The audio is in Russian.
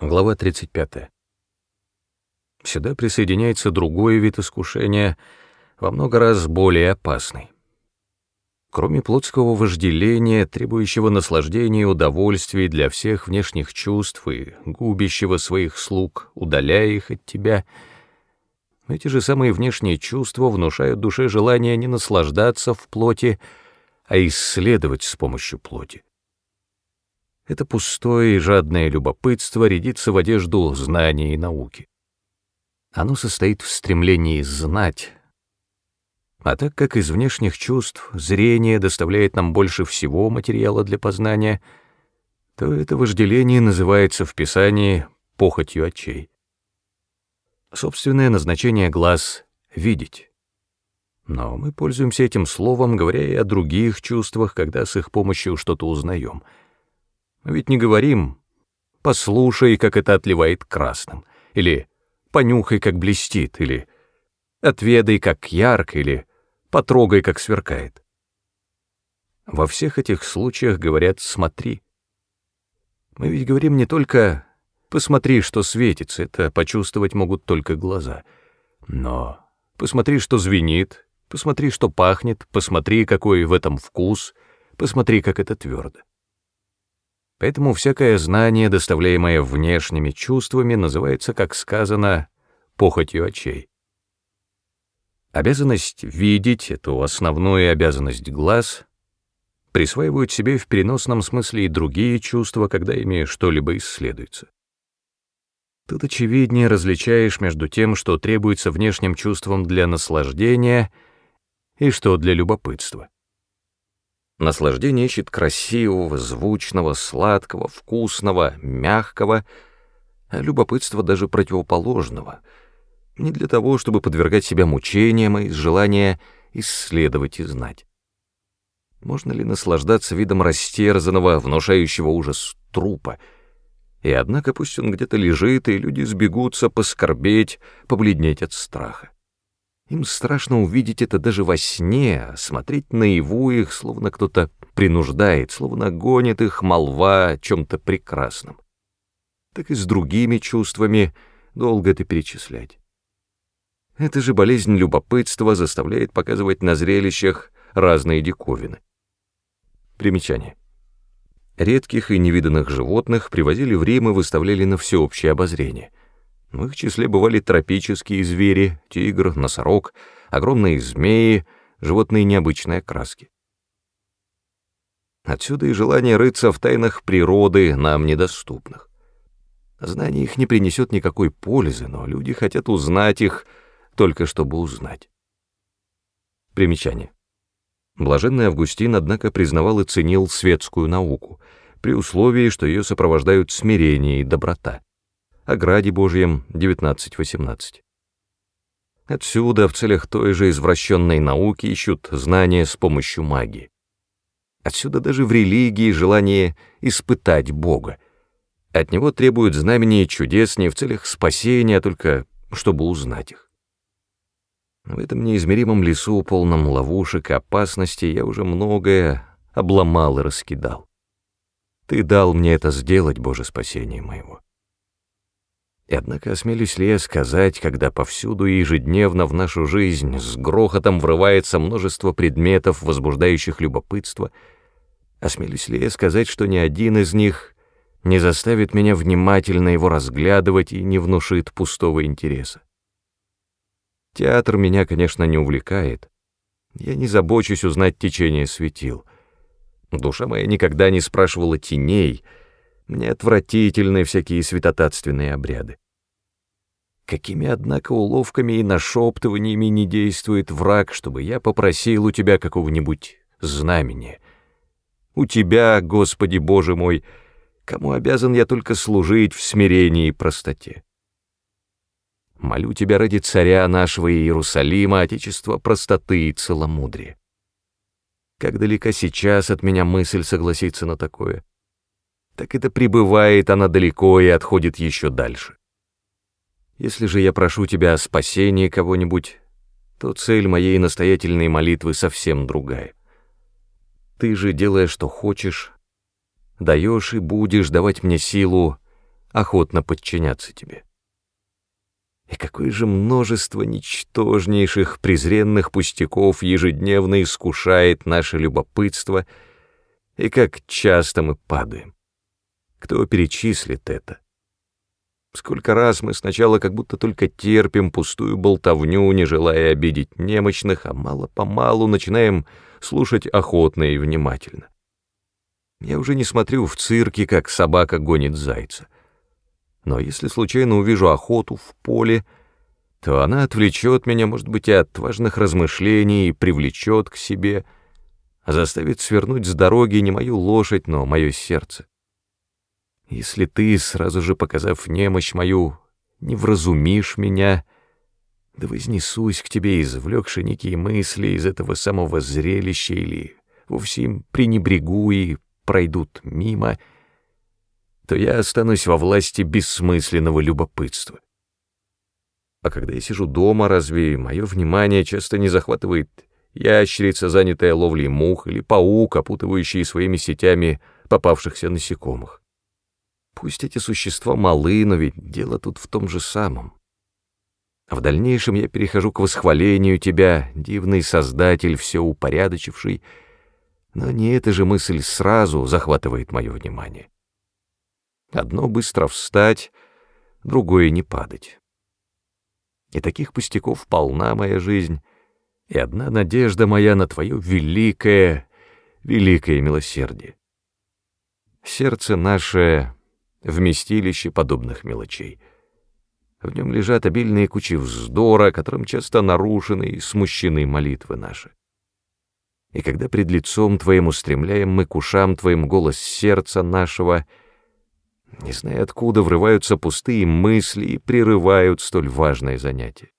Глава 35. Сюда присоединяется другой вид искушения, во много раз более опасный. Кроме плотского вожделения, требующего наслаждения и удовольствий для всех внешних чувств и губящего своих слуг, удаляя их от тебя, эти же самые внешние чувства внушают душе желание не наслаждаться в плоти, а исследовать с помощью плоти. Это пустое и жадное любопытство рядится в одежду знания и науки. Оно состоит в стремлении знать, а так как из внешних чувств зрение доставляет нам больше всего материала для познания, то это вожделение называется в Писании похотью очей. Собственное назначение глаз — видеть. Но мы пользуемся этим словом, говоря и о других чувствах, когда с их помощью что-то узнаем — ведь не говорим «послушай, как это отливает красным», или «понюхай, как блестит», или «отведай, как ярко», или «потрогай, как сверкает». Во всех этих случаях говорят «смотри». Мы ведь говорим не только «посмотри, что светится», это почувствовать могут только глаза, но «посмотри, что звенит», «посмотри, что пахнет», «посмотри, какой в этом вкус», «посмотри, как это твердо». Поэтому всякое знание, доставляемое внешними чувствами, называется, как сказано, похотью очей. Обязанность видеть, эту основную обязанность глаз, присваивают себе в переносном смысле и другие чувства, когда ими что-либо исследуется. Тут очевиднее различаешь между тем, что требуется внешним чувством для наслаждения и что для любопытства. Наслаждение ищет красивого, звучного, сладкого, вкусного, мягкого, а любопытство даже противоположного. Не для того, чтобы подвергать себя мучениям, а из желания исследовать и знать. Можно ли наслаждаться видом растерзанного, внушающего ужас трупа? И однако пусть он где-то лежит, и люди сбегутся поскорбеть, побледнеть от страха. Им страшно увидеть это даже во сне, смотреть наяву их, словно кто-то принуждает, словно гонит их молва чем-то прекрасном. Так и с другими чувствами долго это перечислять. Эта же болезнь любопытства заставляет показывать на зрелищах разные диковины. Примечание. Редких и невиданных животных привозили в Рим и выставляли на всеобщее обозрение — в их числе бывали тропические звери, тигр, носорог, огромные змеи, животные необычной окраски. Отсюда и желание рыться в тайнах природы, нам недоступных. Знание их не принесет никакой пользы, но люди хотят узнать их, только чтобы узнать. Примечание. Блаженный Августин, однако, признавал и ценил светскую науку, при условии, что ее сопровождают смирение и доброта о Граде Божьем 19.18. Отсюда в целях той же извращенной науки ищут знания с помощью магии. Отсюда даже в религии желание испытать Бога. От него требуют знамения чудес не в целях спасения, а только чтобы узнать их. В этом неизмеримом лесу, полном ловушек и опасностей, я уже многое обломал и раскидал. Ты дал мне это сделать, Боже, спасение моего. И однако осмелюсь ли я сказать, когда повсюду и ежедневно в нашу жизнь с грохотом врывается множество предметов, возбуждающих любопытство, осмелюсь ли я сказать, что ни один из них не заставит меня внимательно его разглядывать и не внушит пустого интереса? Театр меня, конечно, не увлекает. Я не забочусь узнать течение светил. Душа моя никогда не спрашивала теней — мне отвратительны всякие святотатственные обряды. Какими, однако, уловками и нашептываниями не действует враг, чтобы я попросил у тебя какого-нибудь знамения? У тебя, Господи Боже мой, кому обязан я только служить в смирении и простоте? Молю тебя ради царя нашего Иерусалима, отечества простоты и целомудрия. Как далека сейчас от меня мысль согласиться на такое? так это пребывает она далеко и отходит еще дальше. Если же я прошу тебя о спасении кого-нибудь, то цель моей настоятельной молитвы совсем другая. Ты же, делая, что хочешь, даешь и будешь давать мне силу охотно подчиняться тебе. И какое же множество ничтожнейших презренных пустяков ежедневно искушает наше любопытство, и как часто мы падаем. Кто перечислит это? Сколько раз мы сначала как будто только терпим пустую болтовню, не желая обидеть немощных, а мало-помалу начинаем слушать охотно и внимательно. Я уже не смотрю в цирке, как собака гонит зайца. Но если случайно увижу охоту в поле, то она отвлечет меня, может быть, и от важных размышлений и привлечет к себе, а заставит свернуть с дороги не мою лошадь, но мое сердце. Если ты, сразу же показав немощь мою, не вразумишь меня, да вознесусь к тебе, извлекши некие мысли из этого самого зрелища или вовсе им пренебрегу и пройдут мимо, то я останусь во власти бессмысленного любопытства. А когда я сижу дома, разве мое внимание часто не захватывает ящерица, занятая ловлей мух, или паук, опутывающий своими сетями попавшихся насекомых? Пусть эти существа малы, но ведь дело тут в том же самом. А в дальнейшем я перехожу к восхвалению тебя, дивный создатель, все упорядочивший, но не эта же мысль сразу захватывает мое внимание. Одно быстро встать, другое не падать. И таких пустяков полна моя жизнь, и одна надежда моя на твое великое, великое милосердие. Сердце наше вместилище подобных мелочей. В нем лежат обильные кучи вздора, которым часто нарушены и смущены молитвы наши. И когда пред лицом Твоим устремляем мы к ушам Твоим голос сердца нашего, не зная откуда врываются пустые мысли и прерывают столь важное занятие.